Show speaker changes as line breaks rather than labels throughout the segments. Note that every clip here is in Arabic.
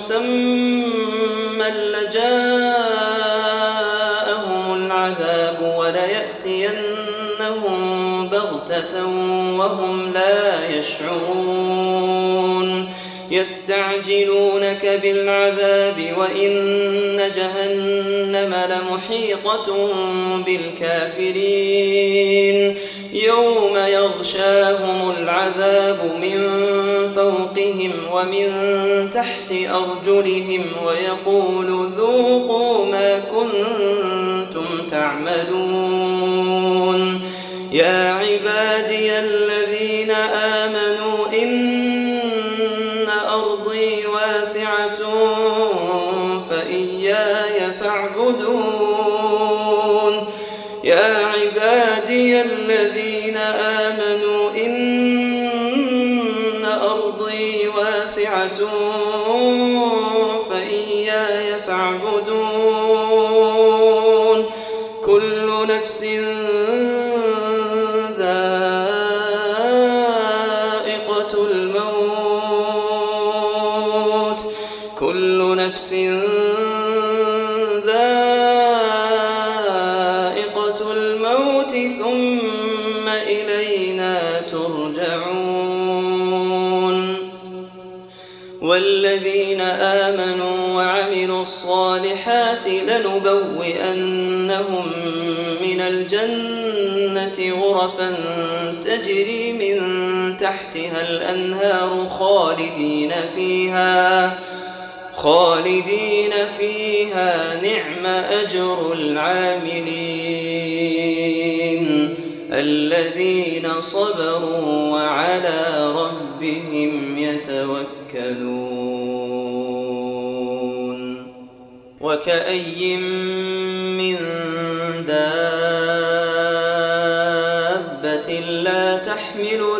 مسمى لجاءهم العذاب وليأتينهم بغتة وهم لا يشعرون. يستعجلونك بالعذاب وإن جهنم لمحيطة بالكافرين. يوم يغشاهم العذاب من فوقهم ومن تحت أرجلهم ويقول ذوقوا ما كنتم تعملون يا عبادي الذين آمنوا إن الأنهار خالدين فيها خالدين فيها نعم أجر العاملين. الذين صبروا وعلى ربهم يتوكلون. وكأي من دابة لا تحمل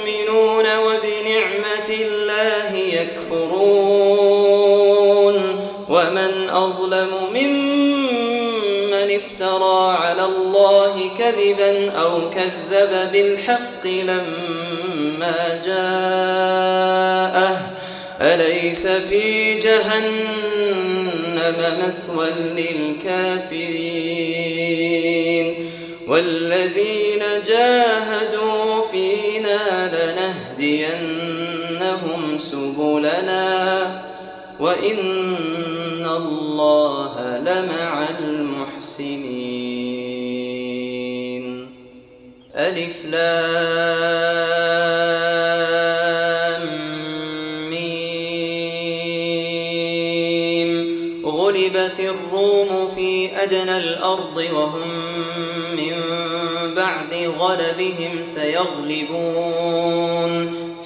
يكفرون ومن أظلم ممن افترى على الله كذبا أو كذب بالحق لما جاءه أليس في جهنم مثوى للكافرين والذين جاهدوا فينا لنهدينهم سبلنا وإن الله لمع المحسنين. ألف لام ميم. غلبت الروم في أدنى الأرض وهم من بعد غلبهم سيغلبون.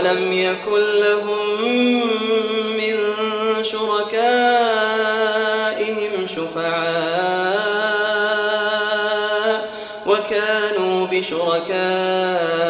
ولم يكن لهم من شركائهم شفعاء وكانوا بشركائهم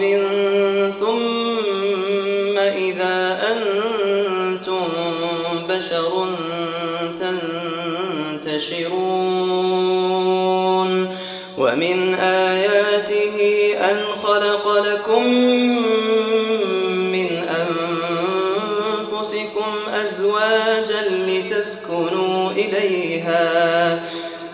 تراب ثم إذا أنتم بشر تنتشرون ومن آياته أن خلق لكم من أنفسكم أزواجا لتسكنوا إليها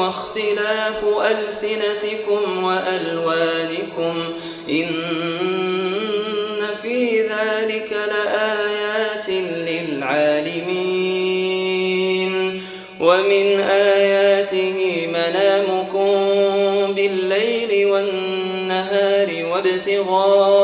واختلاف ألسنتكم وألوانكم إن في ذلك لآيات للعالمين ومن آياته منامكم بالليل والنهار وابتغاؤكم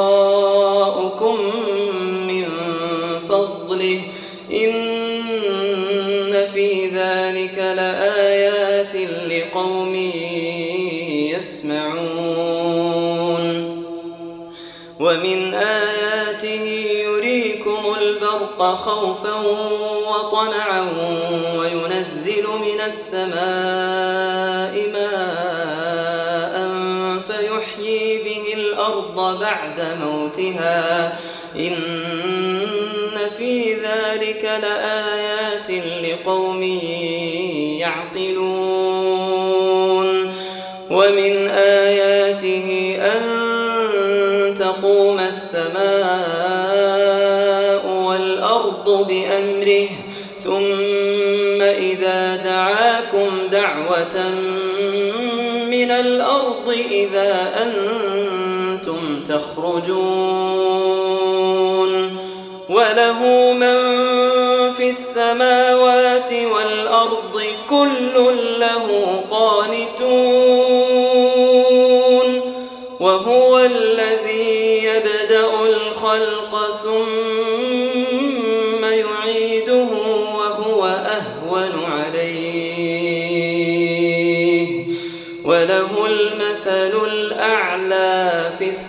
البرق خوفا وطمعا وينزل من السماء ماء فيحيي به الأرض بعد موتها. إن في ذلك لآيات لقوم يعقلون. من الأرض إذا أنتم تخرجون وله من في السماوات والأرض كل له قانتون وهو الذي يبدأ الخلق ثم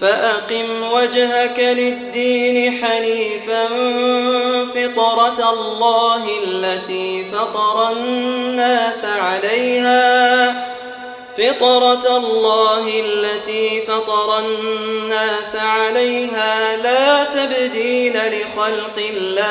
فأقم وجهك للدين حنيفا فطرة الله التي فطر الناس عليها. فطرة الله التي فطر الناس عليها. لا تبديل لخلق الله.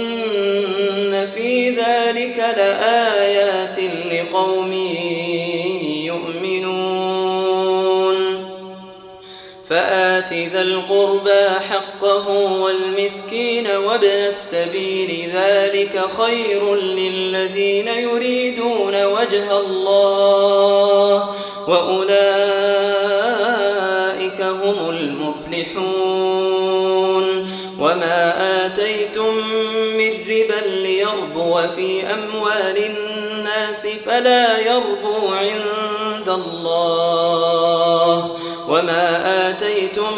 القربى حقه والمسكين وابن السبيل ذلك خير للذين يريدون وجه الله وأولئك هم المفلحون وما آتيتم من ربا ليربو في أموال الناس فلا يربو عند الله وما آتيتم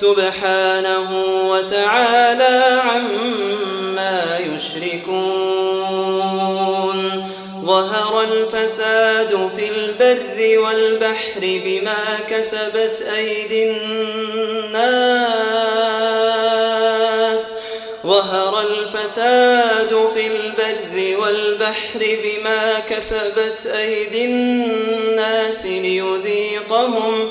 سبحانه وتعالى عما يشركون. ظهر الفساد في البر والبحر بما كسبت أيدي الناس. ظهر الفساد في البر والبحر بما كسبت أيدي الناس ليذيقهم ليذيقهم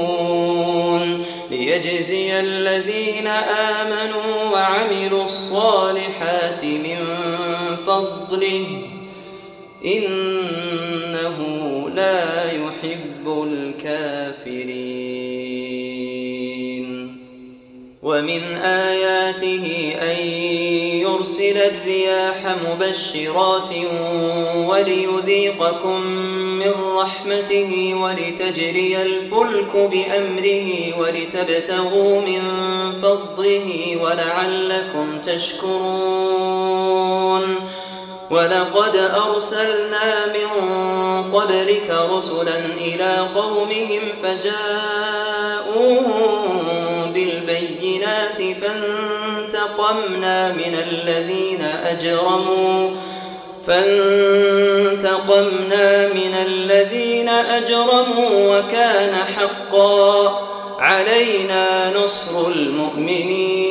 ليجزي الذين آمنوا وعملوا الصالحات من فضله. إنه لا يحب الكافرين. ومن آياته أن يرسل الرياح مبشرات وليذيقكم من رحمته ولتجري الفلك بأمره ولتبتغوا من فضله ولعلكم تشكرون. ولقد أرسلنا من قبلك رسلا إلى قومهم فجاءوهم بالبينات فانتقمنا من الذين أجرموا فانتقمنا من الذين أجرموا وكان حقا علينا نصر المؤمنين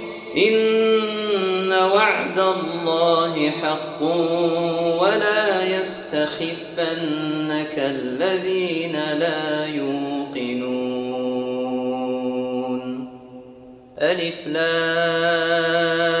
إن وعد الله حق ولا يستخفنك الذين لا يوقنون. ألف لام.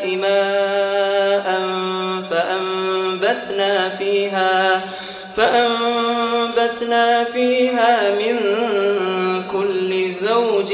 فأنبتنا فيها فأنبتنا فيها من كل زوج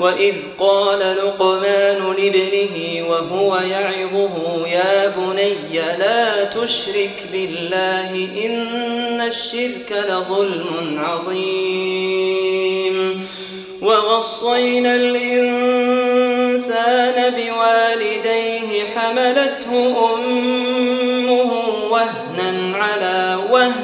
وإذ قال لقمان لابنه وهو يعظه يا بني لا تشرك بالله إن الشرك لظلم عظيم. ووصينا الإنسان بوالديه حملته أمه وهنا على وهن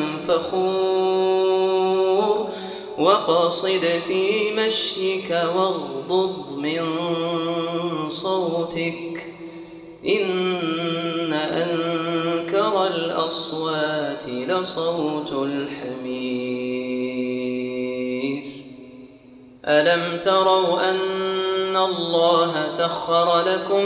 فخور وقصد في مشيك واغضض من صوتك إن أنكر الأصوات لصوت الحمير. ألم تروا أن الله سخر لكم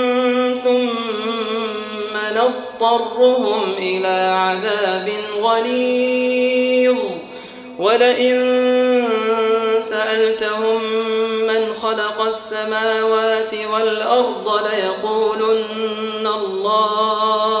نضطرهم إلى عذاب غليظ. ولئن سألتهم من خلق السماوات والأرض ليقولن الله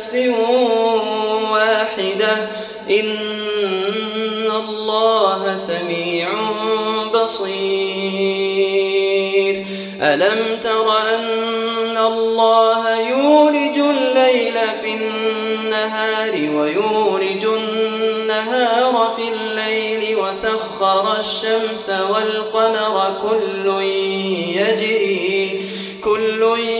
كنفس واحدة. إن الله سميع بصير. ألم تر أن الله يولج الليل في النهار ويولج النهار في الليل وسخر الشمس والقمر كل يجري كل يجري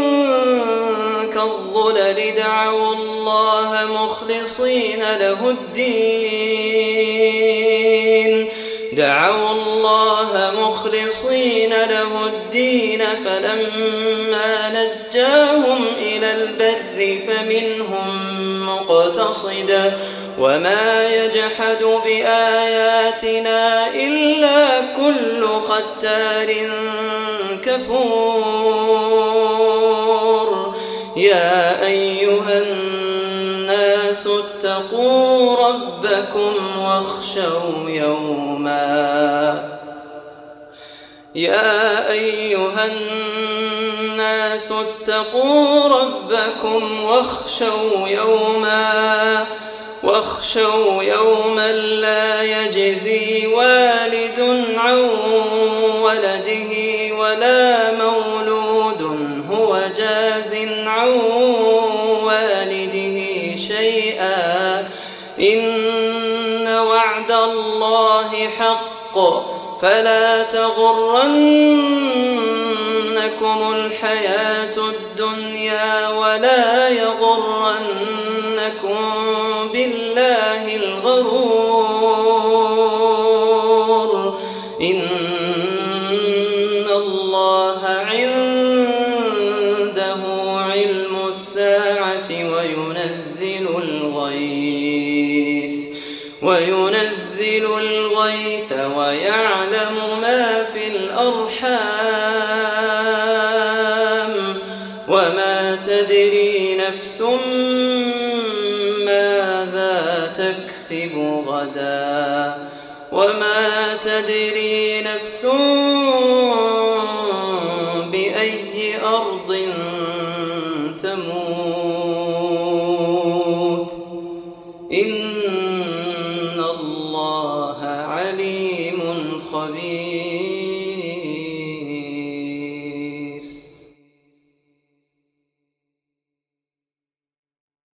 مخلصين له الدين. دعوا الله مخلصين له الدين فلما نجاهم إلى البر فمنهم مقتصد. وما يجحد بآياتنا إلا كل ختار كفور. يا أيها الناس اتقوا ربكم واخشوا يوما يا أيها الناس اتقوا ربكم واخشوا يوما واخشوا يوما لا يجزي والد عن ولده ولا فلا تغرنكم الحياة نفس ماذا تكسب غدا وما تدري